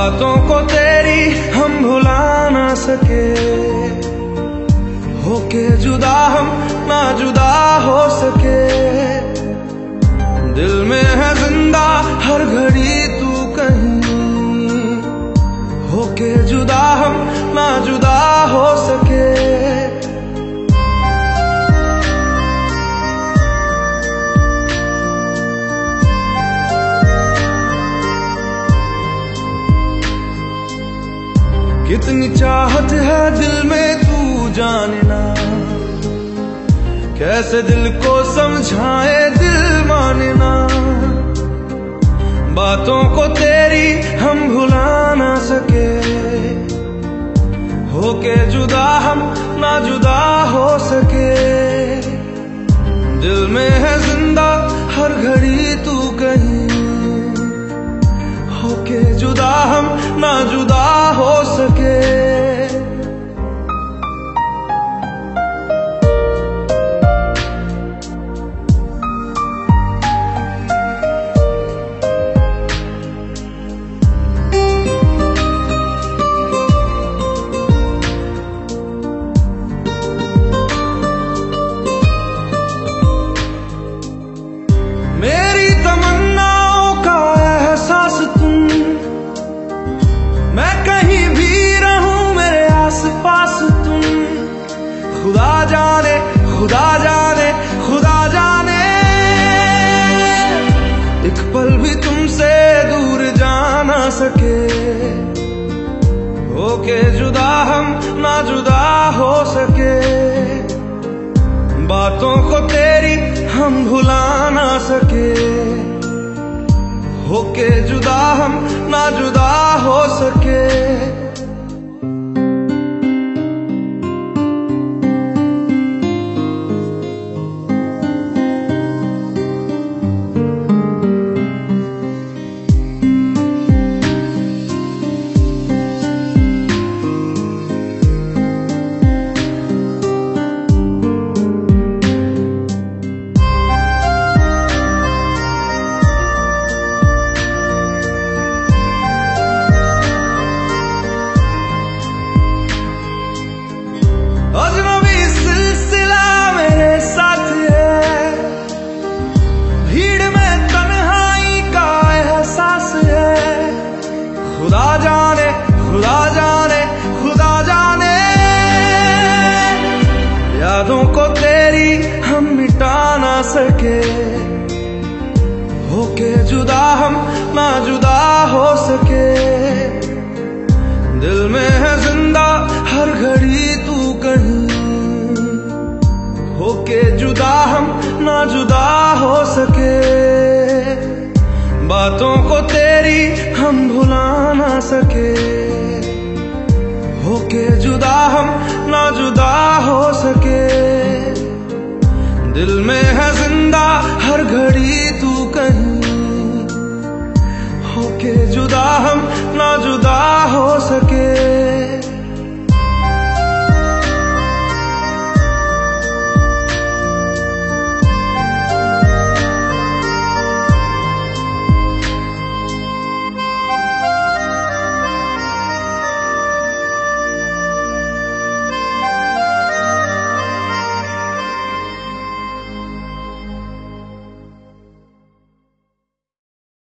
बातों को तेरी हम भुला ना सके। होके जुदा हम ना जुदा हो सके। दिल में है ज़िंदा हर घड़ी तू कहीं। होके जुदा हम ना जुदा हो सके कितनी चाहत है दिल में तू जानना। कैसे दिल को समझाए दिल मानना? बातों को तेरी हम भुला ना सके। होके जुदा हम ना जुदा हो सके। दिल में सके। होके जुदा हम ना जुदा हो सके। बातों को तेरी हम भुला ना सके। होके जुदा हम ना जुदा हो सके। सके होके जुदा हम ना जुदा हो सके। दिल में है ज़िंदा हर घड़ी तू कहीं होके जुदा हम ना जुदा हो सके। बातों को तेरी हम भुला ना सके। होके जुदा हम ना जुदा हो सके। दिल में है ज़िंदा हर घड़ी तू कहीं होके जुदा